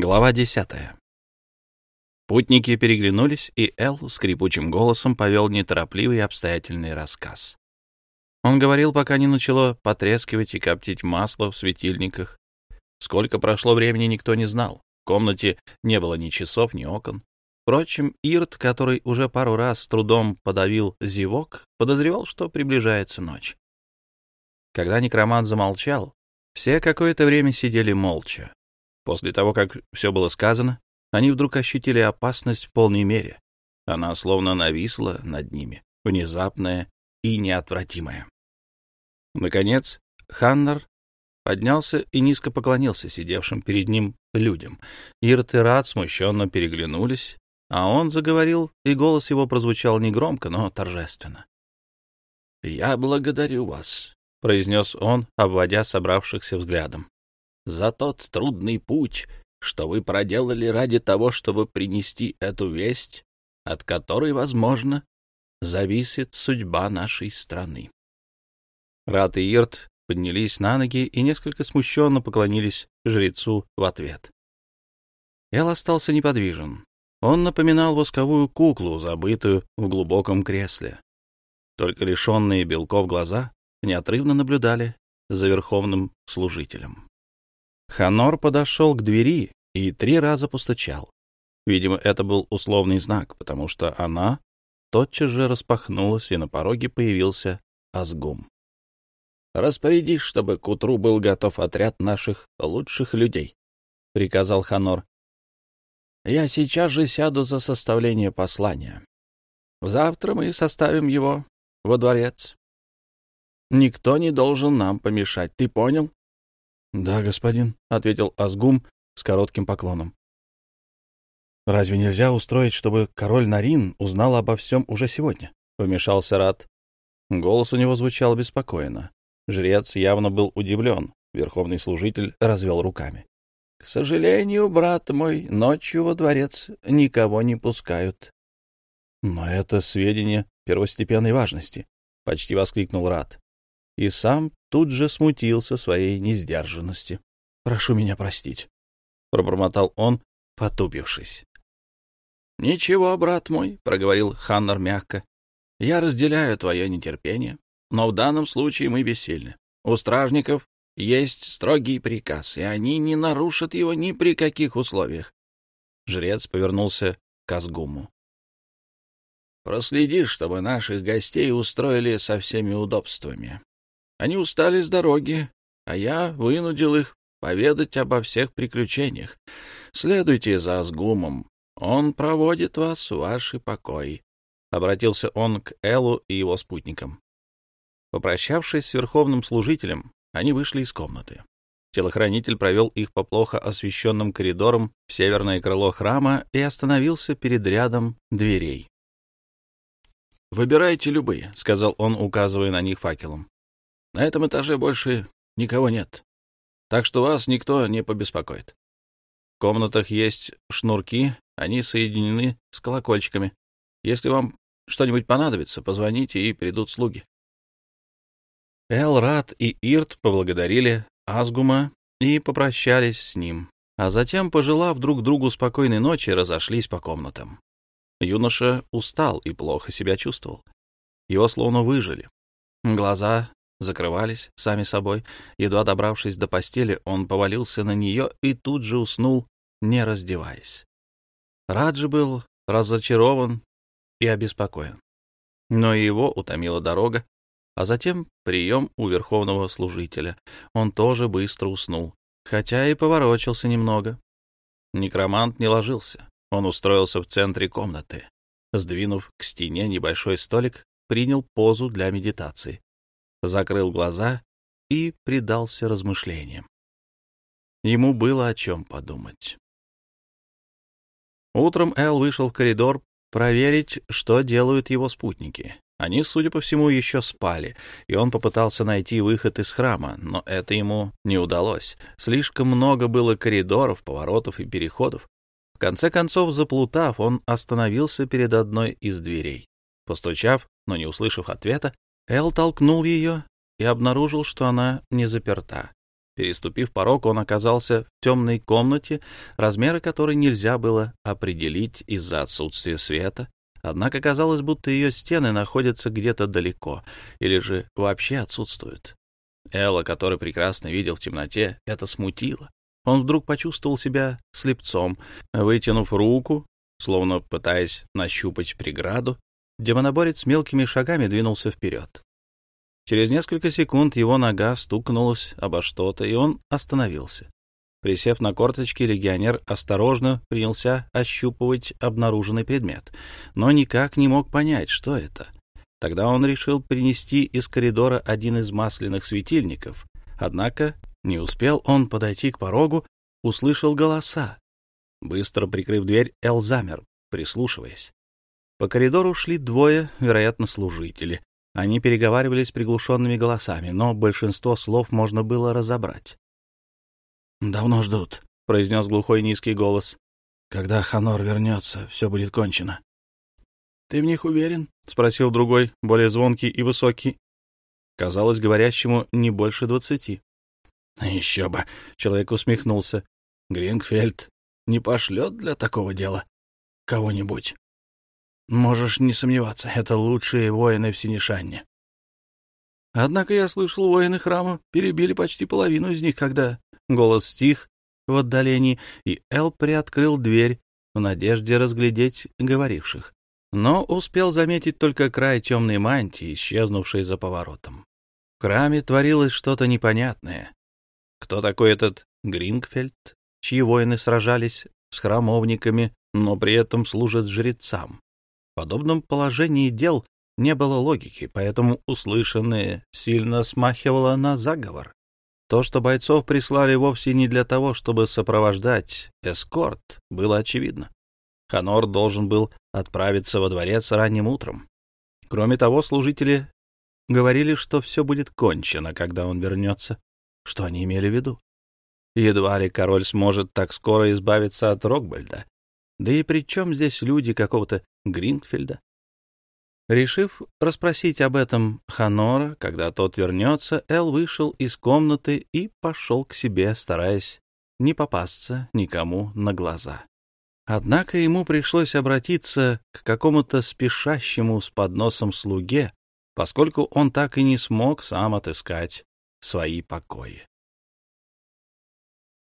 Глава десятая. Путники переглянулись, и Эл скрипучим голосом повел неторопливый и обстоятельный рассказ. Он говорил, пока не начало потрескивать и коптить масло в светильниках. Сколько прошло времени, никто не знал. В комнате не было ни часов, ни окон. Впрочем, Ирт, который уже пару раз с трудом подавил зевок, подозревал, что приближается ночь. Когда некромант замолчал, все какое-то время сидели молча. После того, как все было сказано, они вдруг ощутили опасность в полной мере. Она словно нависла над ними, внезапная и неотвратимая. Наконец, Ханнер поднялся и низко поклонился сидевшим перед ним людям. Ирт и Рад смущенно переглянулись, а он заговорил, и голос его прозвучал негромко, но торжественно. — Я благодарю вас, — произнес он, обводя собравшихся взглядом за тот трудный путь, что вы проделали ради того, чтобы принести эту весть, от которой, возможно, зависит судьба нашей страны. Рат и Ирт поднялись на ноги и несколько смущенно поклонились жрецу в ответ. Эл остался неподвижен. Он напоминал восковую куклу, забытую в глубоком кресле. Только лишенные белков глаза неотрывно наблюдали за верховным служителем. Ханор подошел к двери и три раза постучал. Видимо, это был условный знак, потому что она тотчас же распахнулась, и на пороге появился Азгум. «Распорядись, чтобы к утру был готов отряд наших лучших людей», — приказал Ханор. «Я сейчас же сяду за составление послания. Завтра мы составим его во дворец. Никто не должен нам помешать, ты понял?» — Да, господин, — ответил Азгум с коротким поклоном. — Разве нельзя устроить, чтобы король Нарин узнал обо всем уже сегодня? — вмешался Рат. Голос у него звучал беспокойно. Жрец явно был удивлен. Верховный служитель развел руками. — К сожалению, брат мой, ночью во дворец никого не пускают. — Но это сведения первостепенной важности, — почти воскликнул Рат и сам тут же смутился своей несдержанности. «Прошу меня простить», — пробормотал он, потупившись. «Ничего, брат мой», — проговорил Ханнер мягко. «Я разделяю твое нетерпение, но в данном случае мы бессильны. У стражников есть строгий приказ, и они не нарушат его ни при каких условиях». Жрец повернулся к Азгуму. «Проследи, чтобы наших гостей устроили со всеми удобствами. Они устали с дороги, а я вынудил их поведать обо всех приключениях. Следуйте за Асгумом, он проводит вас в ваши покои. Обратился он к Элу и его спутникам. Попрощавшись с верховным служителем, они вышли из комнаты. Телохранитель провел их по плохо освещенным коридорам в северное крыло храма и остановился перед рядом дверей. «Выбирайте любые», — сказал он, указывая на них факелом. На этом этаже больше никого нет, так что вас никто не побеспокоит. В комнатах есть шнурки, они соединены с колокольчиками. Если вам что-нибудь понадобится, позвоните, и придут слуги. Элрат и Ирт поблагодарили Азгума и попрощались с ним, а затем, пожелав друг другу спокойной ночи, разошлись по комнатам. Юноша устал и плохо себя чувствовал. Его словно выжили. Глаза закрывались сами собой. Едва добравшись до постели, он повалился на нее и тут же уснул, не раздеваясь. Раджи был разочарован и обеспокоен. Но его утомила дорога, а затем прием у верховного служителя. Он тоже быстро уснул, хотя и поворочился немного. Некромант не ложился. Он устроился в центре комнаты. Сдвинув к стене небольшой столик, принял позу для медитации закрыл глаза и предался размышлениям. Ему было о чем подумать. Утром Эл вышел в коридор проверить, что делают его спутники. Они, судя по всему, еще спали, и он попытался найти выход из храма, но это ему не удалось. Слишком много было коридоров, поворотов и переходов. В конце концов, заплутав, он остановился перед одной из дверей. Постучав, но не услышав ответа, Эл толкнул ее и обнаружил, что она не заперта. Переступив порог, он оказался в темной комнате, размеры которой нельзя было определить из-за отсутствия света, однако казалось, будто ее стены находятся где-то далеко или же вообще отсутствуют. Элла, который прекрасно видел в темноте, это смутило. Он вдруг почувствовал себя слепцом. Вытянув руку, словно пытаясь нащупать преграду, демоноборец мелкими шагами двинулся вперед. Через несколько секунд его нога стукнулась обо что-то, и он остановился. Присев на корточки, легионер осторожно принялся ощупывать обнаруженный предмет, но никак не мог понять, что это. Тогда он решил принести из коридора один из масляных светильников, однако не успел он подойти к порогу, услышал голоса. Быстро прикрыв дверь, Эл замер, прислушиваясь. По коридору шли двое, вероятно, служители. Они переговаривались приглушенными голосами, но большинство слов можно было разобрать. «Давно ждут», — произнес глухой низкий голос. «Когда Ханор вернется, все будет кончено». «Ты в них уверен?» — спросил другой, более звонкий и высокий. Казалось, говорящему не больше двадцати. «Еще бы!» — человек усмехнулся. «Грингфельд не пошлет для такого дела кого-нибудь». Можешь не сомневаться, это лучшие воины в Синишанне. Однако я слышал, воины храма перебили почти половину из них, когда голос стих в отдалении, и Эл приоткрыл дверь в надежде разглядеть говоривших, но успел заметить только край темной мантии, исчезнувшей за поворотом. В храме творилось что-то непонятное. Кто такой этот Грингфельд, чьи воины сражались с храмовниками, но при этом служат жрецам? Подобном положении дел не было логики, поэтому услышанное сильно смахивало на заговор. То, что бойцов прислали вовсе не для того, чтобы сопровождать эскорт, было очевидно. Ханор должен был отправиться во дворец ранним утром. Кроме того, служители говорили, что все будет кончено, когда он вернется. Что они имели в виду? Едва ли король сможет так скоро избавиться от Рокбальда. Да и при чем здесь люди какого-то Гринфельда. Решив расспросить об этом Ханора, когда тот вернется, Эл вышел из комнаты и пошел к себе, стараясь не попасться никому на глаза. Однако ему пришлось обратиться к какому-то спешащему с подносом слуге, поскольку он так и не смог сам отыскать свои покои.